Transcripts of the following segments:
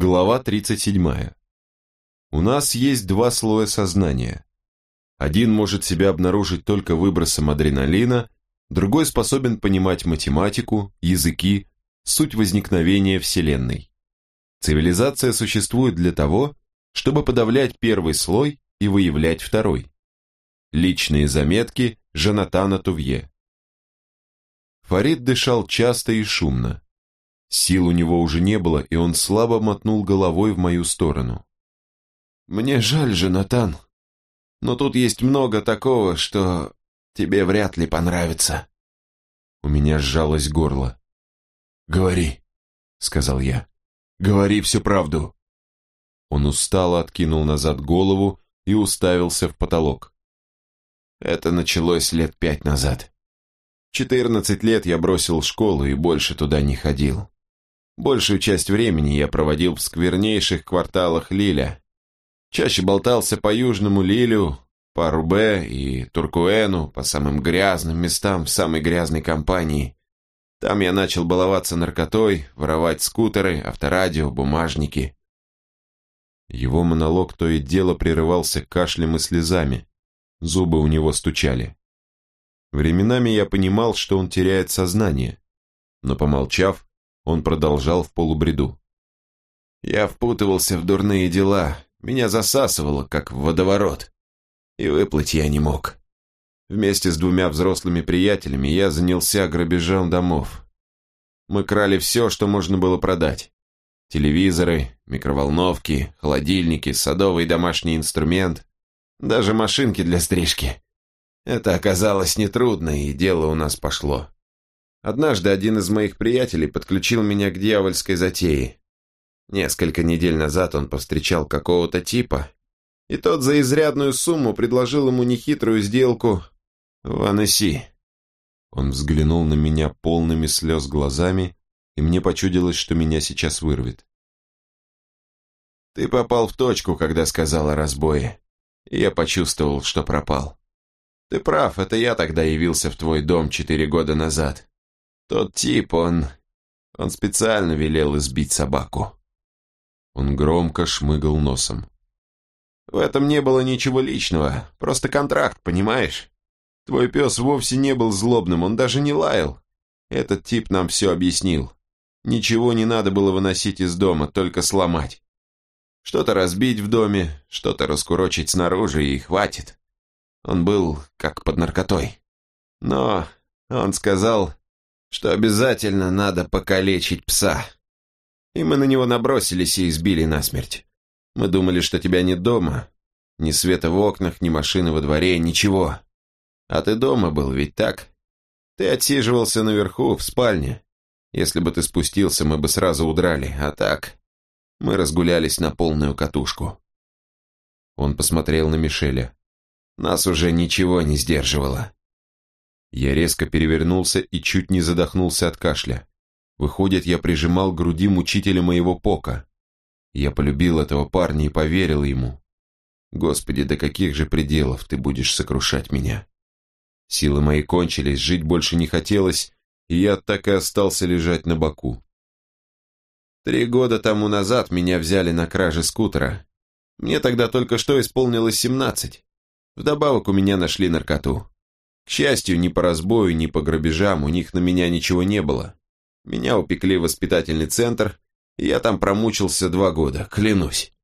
Глава 37. У нас есть два слоя сознания. Один может себя обнаружить только выбросом адреналина, другой способен понимать математику, языки, суть возникновения Вселенной. Цивилизация существует для того, чтобы подавлять первый слой и выявлять второй. Личные заметки Жанатана Тувье. Фарид дышал часто и шумно. Сил у него уже не было, и он слабо мотнул головой в мою сторону. «Мне жаль, Жанатан, но тут есть много такого, что тебе вряд ли понравится». У меня сжалось горло. «Говори», — сказал я. «Говори всю правду». Он устало откинул назад голову и уставился в потолок. Это началось лет пять назад. Четырнадцать лет я бросил школу и больше туда не ходил. Большую часть времени я проводил в сквернейших кварталах Лиля. Чаще болтался по Южному Лилю, по Рубе и Туркуэну, по самым грязным местам в самой грязной компании. Там я начал баловаться наркотой, воровать скутеры, авторадио, бумажники. Его монолог то и дело прерывался кашлем и слезами. Зубы у него стучали. Временами я понимал, что он теряет сознание, но, помолчав, он продолжал в полубреду. Я впутывался в дурные дела, меня засасывало, как в водоворот, и выплыть я не мог. Вместе с двумя взрослыми приятелями я занялся грабежом домов. Мы крали все, что можно было продать. Телевизоры, микроволновки, холодильники, садовый домашний инструмент, даже машинки для стрижки. Это оказалось нетрудно, и дело у нас пошло. Однажды один из моих приятелей подключил меня к дьявольской затее. Несколько недель назад он повстречал какого-то типа, и тот за изрядную сумму предложил ему нехитрую сделку в Анесси. Он взглянул на меня полными слез глазами, и мне почудилось, что меня сейчас вырвет. «Ты попал в точку, когда сказал о разбое, и я почувствовал, что пропал. Ты прав, это я тогда явился в твой дом четыре года назад. Тот тип, он... он специально велел избить собаку. Он громко шмыгал носом. В этом не было ничего личного, просто контракт, понимаешь? Твой пес вовсе не был злобным, он даже не лаял. Этот тип нам все объяснил. Ничего не надо было выносить из дома, только сломать. Что-то разбить в доме, что-то раскурочить снаружи и хватит. Он был как под наркотой. Но он сказал, что обязательно надо покалечить пса. И мы на него набросились и избили насмерть. Мы думали, что тебя нет дома. Ни света в окнах, ни машины во дворе, ничего. А ты дома был, ведь так? Ты отсиживался наверху, в спальне. Если бы ты спустился, мы бы сразу удрали, а так... Мы разгулялись на полную катушку. Он посмотрел на Мишеля. Нас уже ничего не сдерживало. Я резко перевернулся и чуть не задохнулся от кашля. Выходит, я прижимал к груди мучителя моего пока. Я полюбил этого парня и поверил ему. Господи, до каких же пределов ты будешь сокрушать меня? Силы мои кончились, жить больше не хотелось, и я так и остался лежать на боку. Три года тому назад меня взяли на краже скутера. Мне тогда только что исполнилось семнадцать. Вдобавок у меня нашли наркоту. К счастью, ни по разбою, ни по грабежам у них на меня ничего не было. Меня упекли в воспитательный центр, и я там промучился два года, клянусь.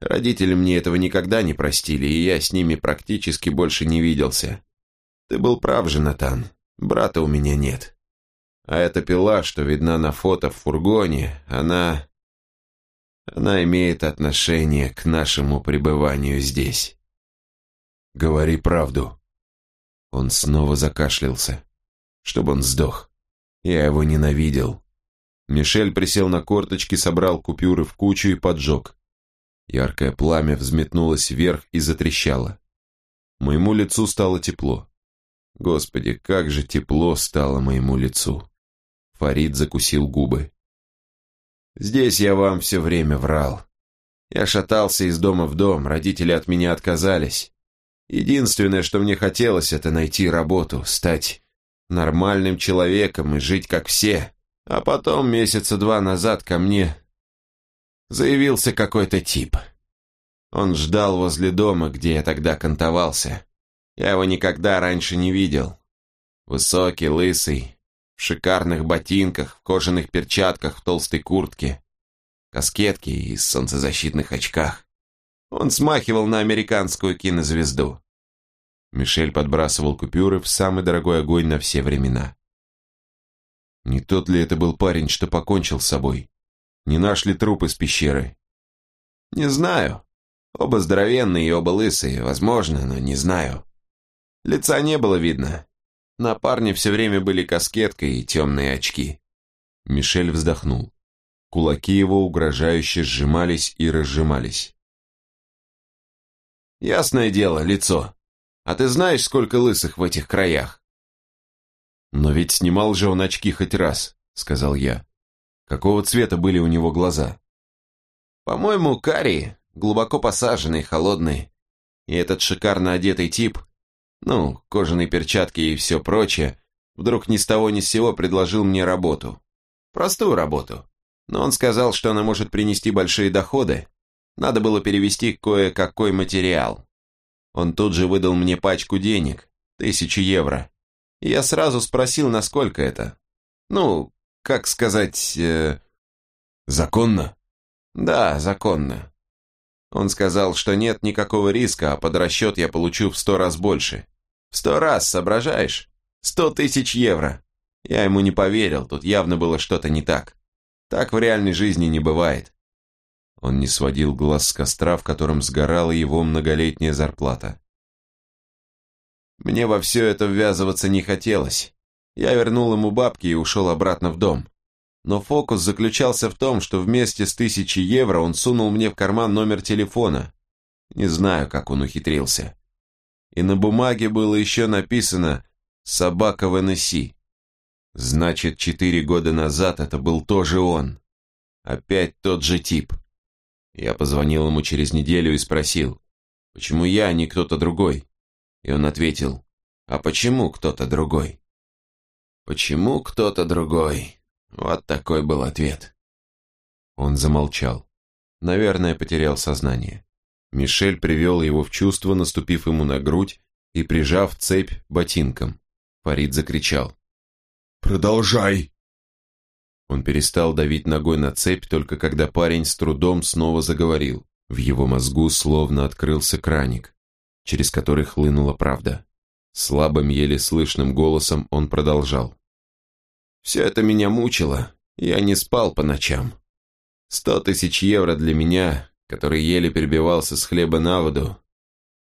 Родители мне этого никогда не простили, и я с ними практически больше не виделся. Ты был прав, Женатан, брата у меня нет. А эта пила, что видна на фото в фургоне, она... Она имеет отношение к нашему пребыванию здесь. Говори правду. Он снова закашлялся. Чтобы он сдох. Я его ненавидел. Мишель присел на корточки, собрал купюры в кучу и поджег. Яркое пламя взметнулось вверх и затрещало. Моему лицу стало тепло. Господи, как же тепло стало моему лицу. Фарид закусил губы. Здесь я вам все время врал. Я шатался из дома в дом, родители от меня отказались. Единственное, что мне хотелось, это найти работу, стать нормальным человеком и жить как все. А потом, месяца два назад, ко мне Заявился какой-то тип. Он ждал возле дома, где я тогда кантовался. Я его никогда раньше не видел. Высокий, лысый, в шикарных ботинках, в кожаных перчатках, в толстой куртке, каскетке и солнцезащитных очках. Он смахивал на американскую кинозвезду. Мишель подбрасывал купюры в самый дорогой огонь на все времена. Не тот ли это был парень, что покончил с собой? Не нашли труп из пещеры? Не знаю. Оба здоровенные и оба лысые, возможно, но не знаю. Лица не было видно. На парне все время были каскетка и темные очки. Мишель вздохнул. Кулаки его угрожающе сжимались и разжимались. «Ясное дело, лицо. А ты знаешь, сколько лысых в этих краях?» «Но ведь снимал же он очки хоть раз», — сказал я. «Какого цвета были у него глаза?» «По-моему, карие, глубоко посаженные, холодные. И этот шикарно одетый тип, ну, кожаные перчатки и все прочее, вдруг ни с того ни с сего предложил мне работу. Простую работу. Но он сказал, что она может принести большие доходы. Надо было перевести кое-какой материал. Он тут же выдал мне пачку денег, тысячу евро. И я сразу спросил, насколько это. Ну, как сказать... Э... Законно? Да, законно. Он сказал, что нет никакого риска, а под расчет я получу в сто раз больше. В сто раз, соображаешь? Сто тысяч евро. Я ему не поверил, тут явно было что-то не так. Так в реальной жизни не бывает. Он не сводил глаз с костра, в котором сгорала его многолетняя зарплата. Мне во все это ввязываться не хотелось. Я вернул ему бабки и ушел обратно в дом. Но фокус заключался в том, что вместе с тысячей евро он сунул мне в карман номер телефона. Не знаю, как он ухитрился. И на бумаге было еще написано «Собака в НСИ». Значит, четыре года назад это был тоже он. Опять тот же тип. Я позвонил ему через неделю и спросил, почему я, а не кто-то другой? И он ответил, а почему кто-то другой? Почему кто-то другой? Вот такой был ответ. Он замолчал. Наверное, потерял сознание. Мишель привел его в чувство, наступив ему на грудь и прижав цепь ботинком. Фарид закричал. «Продолжай!» Он перестал давить ногой на цепь, только когда парень с трудом снова заговорил. В его мозгу словно открылся краник, через который хлынула правда. Слабым, еле слышным голосом он продолжал. «Все это меня мучило, я не спал по ночам. Сто тысяч евро для меня, который еле перебивался с хлеба на воду.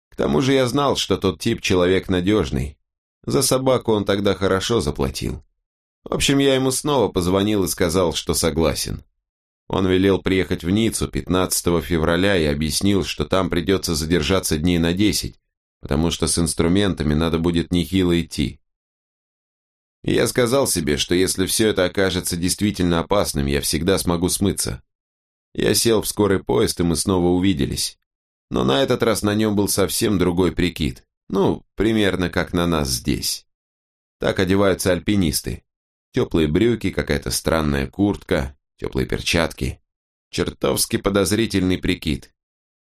К тому же я знал, что тот тип человек надежный. За собаку он тогда хорошо заплатил. В общем, я ему снова позвонил и сказал, что согласен. Он велел приехать в Ниццу 15 февраля и объяснил, что там придется задержаться дней на 10, потому что с инструментами надо будет нехило идти. И я сказал себе, что если все это окажется действительно опасным, я всегда смогу смыться. Я сел в скорый поезд, и мы снова увиделись. Но на этот раз на нем был совсем другой прикид. Ну, примерно как на нас здесь. Так одеваются альпинисты. Теплые брюки, какая-то странная куртка, теплые перчатки. Чертовски подозрительный прикид.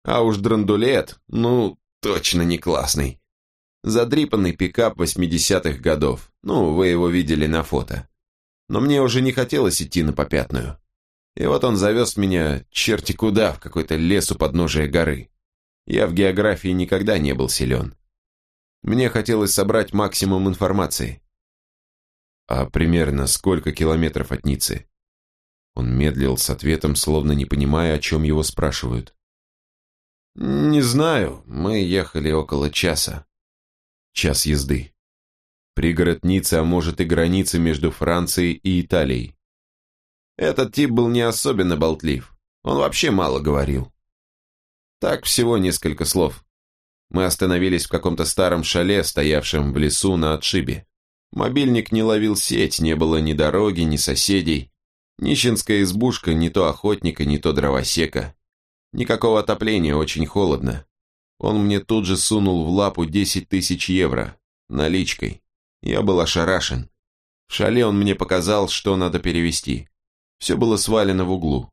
А уж драндулет, ну, точно не классный. Задрипанный пикап 80-х годов. Ну, вы его видели на фото. Но мне уже не хотелось идти на попятную. И вот он завез меня черти куда, в какой-то лес у подножия горы. Я в географии никогда не был силен. Мне хотелось собрать максимум информации. А примерно сколько километров от Ниццы? Он медлил с ответом, словно не понимая, о чем его спрашивают. «Не знаю, мы ехали около часа». «Час езды. Пригород Ниццы, а может и граница между Францией и Италией». Этот тип был не особенно болтлив. Он вообще мало говорил. Так всего несколько слов. Мы остановились в каком-то старом шале, стоявшем в лесу на отшибе. Мобильник не ловил сеть, не было ни дороги, ни соседей. Нищенская избушка, не то охотника, не то дровосека. Никакого отопления, очень холодно. Он мне тут же сунул в лапу 10 тысяч евро, наличкой. Я был ошарашен. В шале он мне показал, что надо перевести. Все было свалено в углу.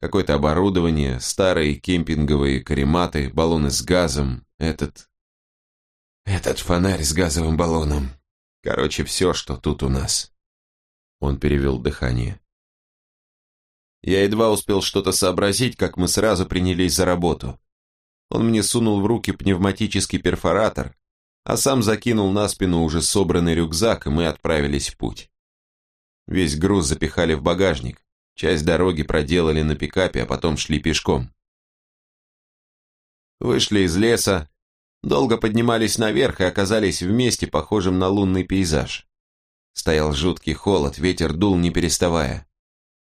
Какое-то оборудование, старые кемпинговые карематы, баллоны с газом, этот... Этот фонарь с газовым баллоном. Короче, все, что тут у нас. Он перевел дыхание. Я едва успел что-то сообразить, как мы сразу принялись за работу. Он мне сунул в руки пневматический перфоратор, а сам закинул на спину уже собранный рюкзак, и мы отправились в путь. Весь груз запихали в багажник, часть дороги проделали на пикапе, а потом шли пешком. Вышли из леса, долго поднимались наверх и оказались в месте, похожем на лунный пейзаж. Стоял жуткий холод, ветер дул не переставая.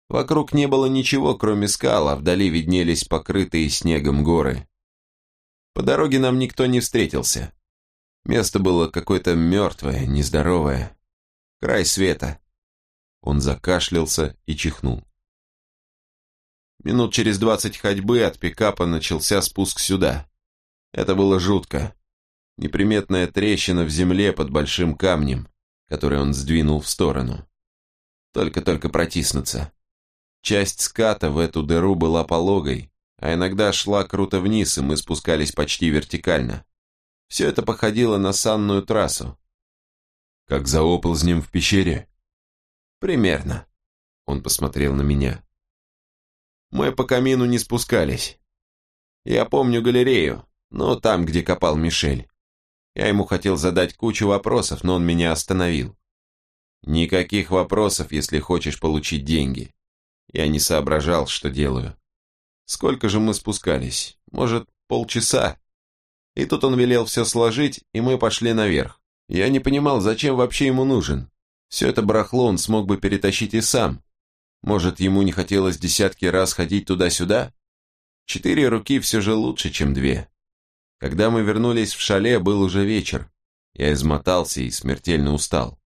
Вокруг не было ничего, кроме скал, а вдали виднелись покрытые снегом горы. По дороге нам никто не встретился. Место было какое-то мертвое, нездоровое. Край света. Он закашлялся и чихнул. Минут через двадцать ходьбы от пикапа начался спуск сюда. Это было жутко. Неприметная трещина в земле под большим камнем, который он сдвинул в сторону. Только-только протиснуться. Часть ската в эту дыру была пологой, а иногда шла круто вниз, и мы спускались почти вертикально. Все это походило на санную трассу. Как за оползнем в пещере? Примерно. Он посмотрел на меня. Мы по камину не спускались. Я помню галерею, но там, где копал Мишель. Я ему хотел задать кучу вопросов, но он меня остановил. Никаких вопросов, если хочешь получить деньги. Я не соображал, что делаю. Сколько же мы спускались? Может, полчаса? И тут он велел все сложить, и мы пошли наверх. Я не понимал, зачем вообще ему нужен. Все это барахло он смог бы перетащить и сам. Может, ему не хотелось десятки раз ходить туда-сюда? Четыре руки все же лучше, чем две. Когда мы вернулись в шале, был уже вечер. Я измотался и смертельно устал.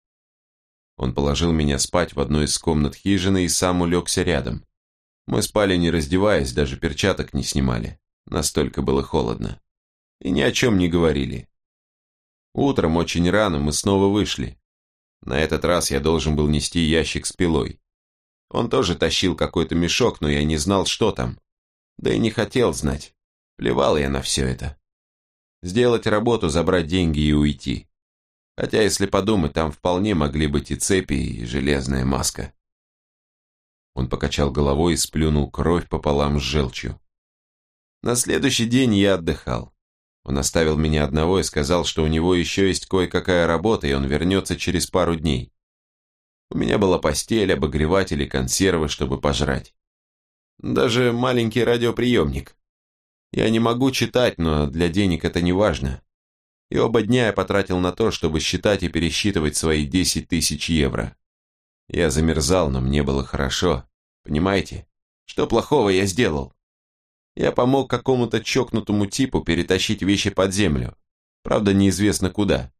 Он положил меня спать в одной из комнат хижины и сам улегся рядом. Мы спали не раздеваясь, даже перчаток не снимали. Настолько было холодно. И ни о чем не говорили. Утром очень рано мы снова вышли. На этот раз я должен был нести ящик с пилой. Он тоже тащил какой-то мешок, но я не знал, что там. Да и не хотел знать. Плевал я на все это. Сделать работу, забрать деньги и уйти. Хотя, если подумать, там вполне могли быть и цепи, и железная маска. Он покачал головой и сплюнул кровь пополам с желчью. На следующий день я отдыхал. Он оставил меня одного и сказал, что у него еще есть кое-какая работа, и он вернется через пару дней. У меня была постель, обогреватель и консервы, чтобы пожрать. Даже маленький радиоприемник. Я не могу читать, но для денег это не важно и оба дня я потратил на то, чтобы считать и пересчитывать свои 10 тысяч евро. Я замерзал, но мне было хорошо. Понимаете? Что плохого я сделал? Я помог какому-то чокнутому типу перетащить вещи под землю. Правда, неизвестно куда.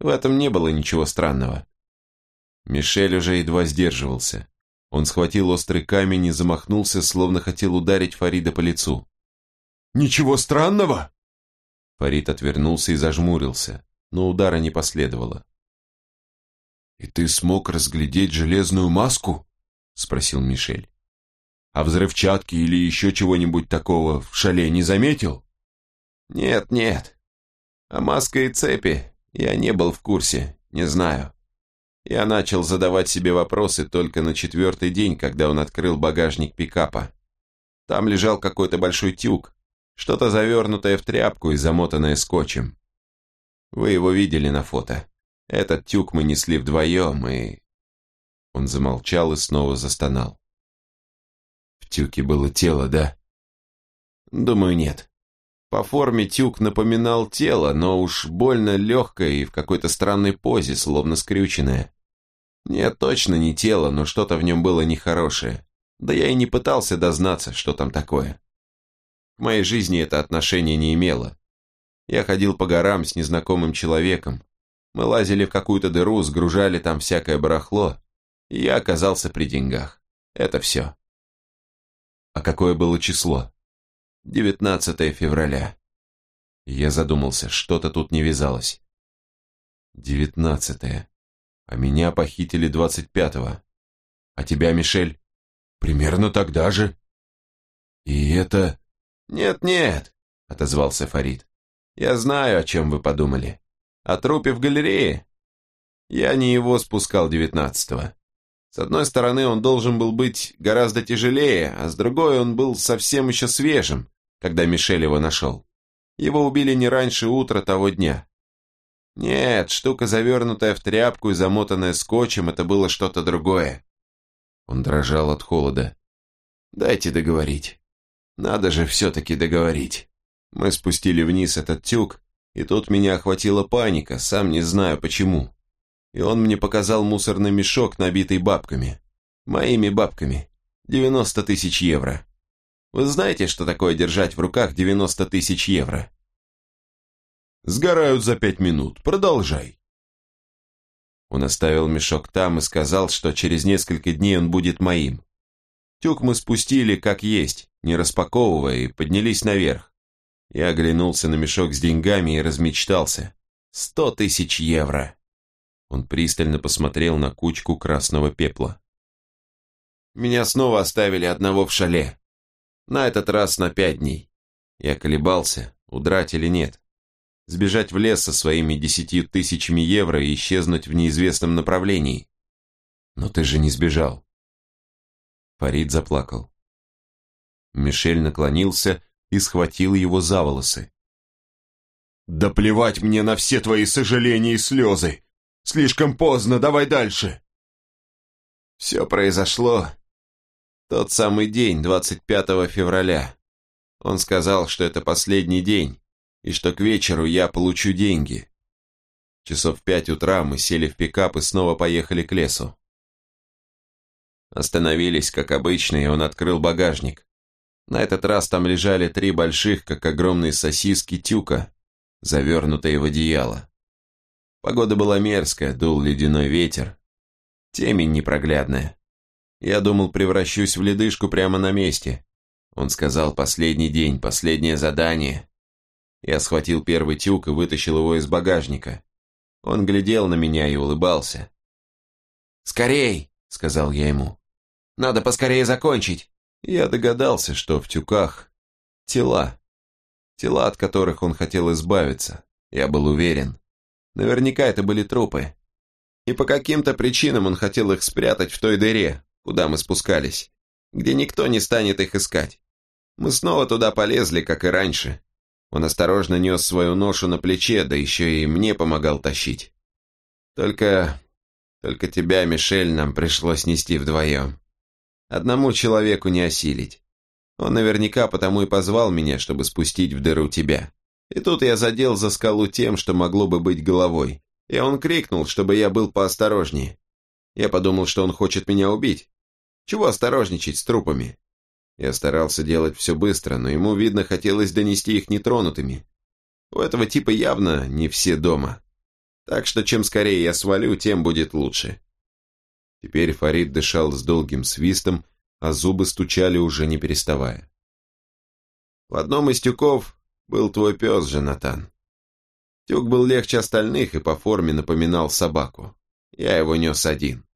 В этом не было ничего странного. Мишель уже едва сдерживался. Он схватил острый камень и замахнулся, словно хотел ударить Фарида по лицу. «Ничего странного?» Фарид отвернулся и зажмурился, но удара не последовало. «И ты смог разглядеть железную маску?» — спросил Мишель. «А взрывчатки или еще чего-нибудь такого в шале не заметил?» «Нет, нет. А маска и цепи я не был в курсе, не знаю. Я начал задавать себе вопросы только на четвертый день, когда он открыл багажник пикапа. Там лежал какой-то большой тюк, что-то завернутое в тряпку и замотанное скотчем. Вы его видели на фото. Этот тюк мы несли вдвоем, и... Он замолчал и снова застонал. В тюке было тело, да? Думаю, нет. По форме тюк напоминал тело, но уж больно легкое и в какой-то странной позе, словно скрюченное. Нет, точно не тело, но что-то в нем было нехорошее. Да я и не пытался дознаться, что там такое. К моей жизни это отношение не имело. Я ходил по горам с незнакомым человеком. Мы лазили в какую-то дыру, сгружали там всякое барахло, и я оказался при деньгах. Это все. А какое было число? 19 февраля. Я задумался, что-то тут не вязалось. Девятнадцатое. А меня похитили двадцать пятого. А тебя, Мишель? Примерно тогда же. это...» «Нет-нет», — отозвался Фарид. «Я знаю, о чем вы подумали. О трупе в галерее. Я не его спускал девятнадцатого. С одной стороны, он должен был быть гораздо тяжелее, а с другой он был совсем еще свежим, когда Мишель его нашел. Его убили не раньше утра того дня. Нет, штука, завернутая в тряпку и замотанная скотчем, это было что-то другое. Он дрожал от холода. Дайте договорить. Надо же все-таки договорить. Мы спустили вниз этот тюк, и тут меня охватила паника, сам не знаю почему и он мне показал мусорный мешок, набитый бабками. Моими бабками. 90 тысяч евро. Вы знаете, что такое держать в руках 90 тысяч евро? Сгорают за пять минут. Продолжай. Он оставил мешок там и сказал, что через несколько дней он будет моим. Тюк мы спустили как есть, не распаковывая, и поднялись наверх. Я оглянулся на мешок с деньгами и размечтался. Сто тысяч евро. Он пристально посмотрел на кучку красного пепла. Меня снова оставили одного в шале. На этот раз на пять дней. Я колебался, удрать или нет. Сбежать в лес со своими десятью тысячами евро и исчезнуть в неизвестном направлении. Но ты же не сбежал. Фарид заплакал. Мишель наклонился и схватил его за волосы. «Да плевать мне на все твои сожаления и слезы! Слишком поздно, давай дальше. Все произошло тот самый день, 25 февраля. Он сказал, что это последний день, и что к вечеру я получу деньги. Часов в пять утра мы сели в пикап и снова поехали к лесу. Остановились, как обычно, и он открыл багажник. На этот раз там лежали три больших, как огромные сосиски тюка, завернутые в одеяло. Погода была мерзкая, дул ледяной ветер. Темень непроглядная. Я думал, превращусь в ледышку прямо на месте. Он сказал, последний день, последнее задание. Я схватил первый тюк и вытащил его из багажника. Он глядел на меня и улыбался. «Скорей!» — сказал я ему. «Надо поскорее закончить!» Я догадался, что в тюках тела. Тела, от которых он хотел избавиться. Я был уверен. Наверняка это были трупы. И по каким-то причинам он хотел их спрятать в той дыре, куда мы спускались, где никто не станет их искать. Мы снова туда полезли, как и раньше. Он осторожно нес свою ношу на плече, да еще и мне помогал тащить. Только... только тебя, Мишель, нам пришлось нести вдвоем. Одному человеку не осилить. Он наверняка потому и позвал меня, чтобы спустить в дыру тебя. И тут я задел за скалу тем, что могло бы быть головой. И он крикнул, чтобы я был поосторожнее. Я подумал, что он хочет меня убить. Чего осторожничать с трупами? Я старался делать все быстро, но ему, видно, хотелось донести их нетронутыми. У этого типа явно не все дома. Так что чем скорее я свалю, тем будет лучше. Теперь Фарид дышал с долгим свистом, а зубы стучали уже не переставая. В одном из тюков был твой пес, Джонатан. Тюк был легче остальных и по форме напоминал собаку. Я его нес один.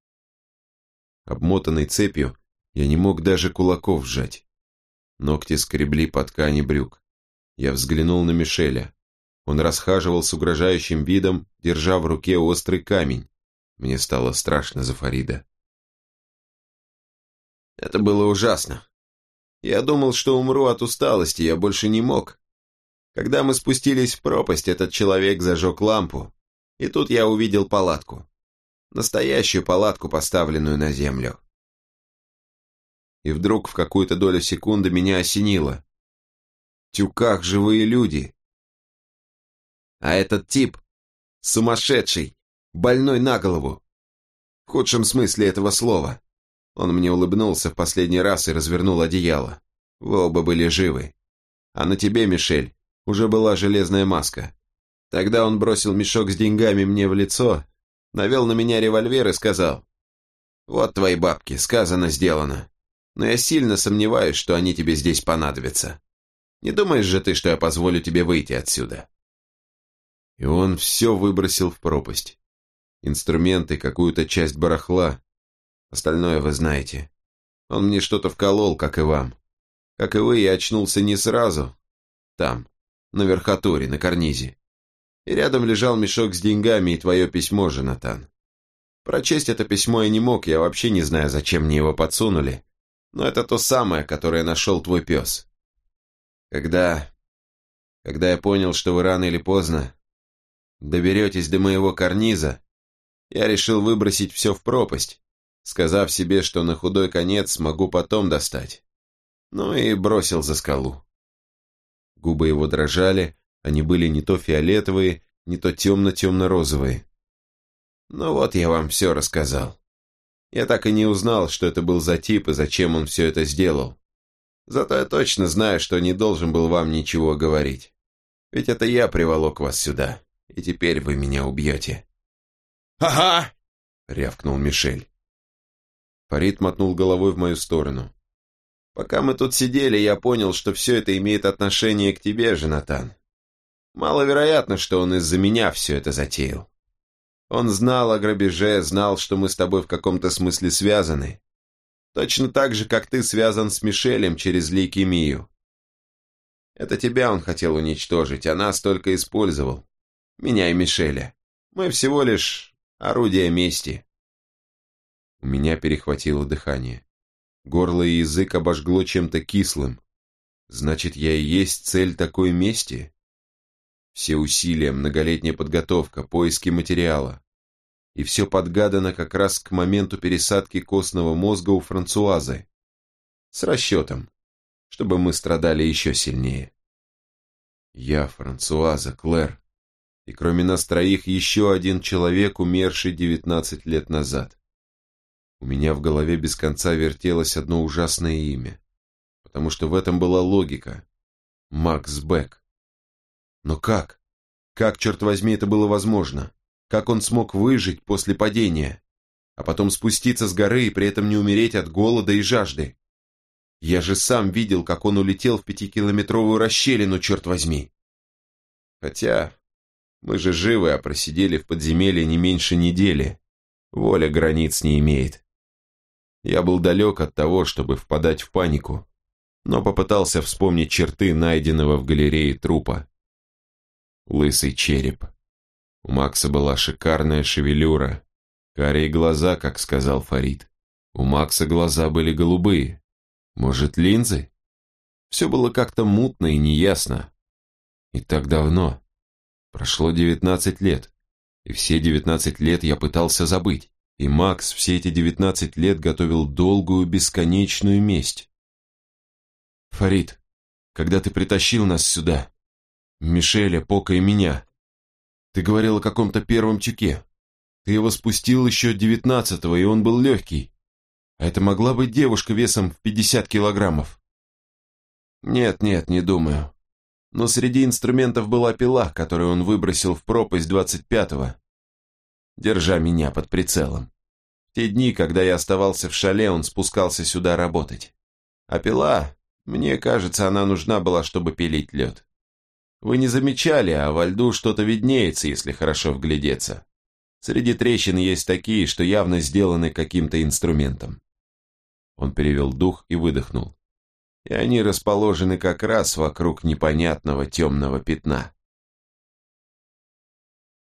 Обмотанный цепью, я не мог даже кулаков сжать. Ногти скребли по ткани брюк. Я взглянул на Мишеля. Он расхаживал с угрожающим видом, держа в руке острый камень. Мне стало страшно за Фарида. Это было ужасно. Я думал, что умру от усталости, я больше не мог. Когда мы спустились в пропасть, этот человек зажег лампу, и тут я увидел палатку. Настоящую палатку, поставленную на землю. И вдруг в какую-то долю секунды меня осенило. В тюках живые люди. А этот тип сумасшедший, больной на голову. В худшем смысле этого слова. Он мне улыбнулся в последний раз и развернул одеяло. Вы оба были живы. А на тебе, Мишель, уже была железная маска. Тогда он бросил мешок с деньгами мне в лицо, навел на меня револьвер и сказал, «Вот твои бабки, сказано, сделано. Но я сильно сомневаюсь, что они тебе здесь понадобятся. Не думаешь же ты, что я позволю тебе выйти отсюда?» И он все выбросил в пропасть. Инструменты, какую-то часть барахла. Остальное вы знаете. Он мне что-то вколол, как и вам. Как и вы, я очнулся не сразу. Там, на верхотуре, на карнизе. И рядом лежал мешок с деньгами и твое письмо, Жанатан. Прочесть это письмо я не мог, я вообще не знаю, зачем мне его подсунули. Но это то самое, которое нашел твой пес. Когда... Когда я понял, что вы рано или поздно доберетесь до моего карниза, я решил выбросить все в пропасть, сказав себе, что на худой конец смогу потом достать. Ну и бросил за скалу. Губы его дрожали, они были не то фиолетовые, не то темно-темно-розовые. Ну вот я вам все рассказал. Я так и не узнал, что это был за тип и зачем он все это сделал. Зато я точно знаю, что не должен был вам ничего говорить. Ведь это я приволок вас сюда, и теперь вы меня убьете. «Ага!» — рявкнул Мишель. Фарид мотнул головой в мою сторону. «Пока мы тут сидели, я понял, что все это имеет отношение к тебе, Женатан. Маловероятно, что он из-за меня все это затеял. Он знал о грабеже, знал, что мы с тобой в каком-то смысле связаны. Точно так же, как ты связан с Мишелем через лейкемию. Это тебя он хотел уничтожить, а нас только использовал. Меня и Мишеля. Мы всего лишь орудие мести. У меня перехватило дыхание. Горло и язык обожгло чем-то кислым. Значит, я и есть цель такой мести? Все усилия, многолетняя подготовка, поиски материала. И все подгадано как раз к моменту пересадки костного мозга у Франсуазы. С расчетом, чтобы мы страдали еще сильнее. Я, Франсуаза, Клэр. И кроме нас троих еще один человек, умерший девятнадцать лет назад. У меня в голове без конца вертелось одно ужасное имя, потому что в этом была логика. Макс Бек. Но как? Как, черт возьми, это было возможно? Как он смог выжить после падения? А потом спуститься с горы и при этом не умереть от голода и жажды? Я же сам видел, как он улетел в пятикилометровую расщелину, черт возьми. Хотя мы же живы, а просидели в подземелье не меньше недели. Воля границ не имеет. Я был далек от того, чтобы впадать в панику, но попытался вспомнить черты найденного в галерее трупа лысый череп. У Макса была шикарная шевелюра, карие глаза, как сказал Фарид. У Макса глаза были голубые. Может, линзы? Все было как-то мутно и неясно. И так давно. Прошло девятнадцать лет. И все девятнадцать лет я пытался забыть. И Макс все эти девятнадцать лет готовил долгую, бесконечную месть. Фарид, когда ты притащил нас сюда, Мишеля, Пока и меня. Ты говорил о каком-то первом тюке. Ты его спустил еще девятнадцатого, и он был легкий. А это могла быть девушка весом в пятьдесят килограммов. Нет, нет, не думаю. Но среди инструментов была пила, которую он выбросил в пропасть двадцать пятого, держа меня под прицелом. В те дни, когда я оставался в шале, он спускался сюда работать. А пила, мне кажется, она нужна была, чтобы пилить лед. Вы не замечали, а во льду что-то виднеется, если хорошо вглядеться. Среди трещин есть такие, что явно сделаны каким-то инструментом. Он перевел дух и выдохнул. И они расположены как раз вокруг непонятного темного пятна.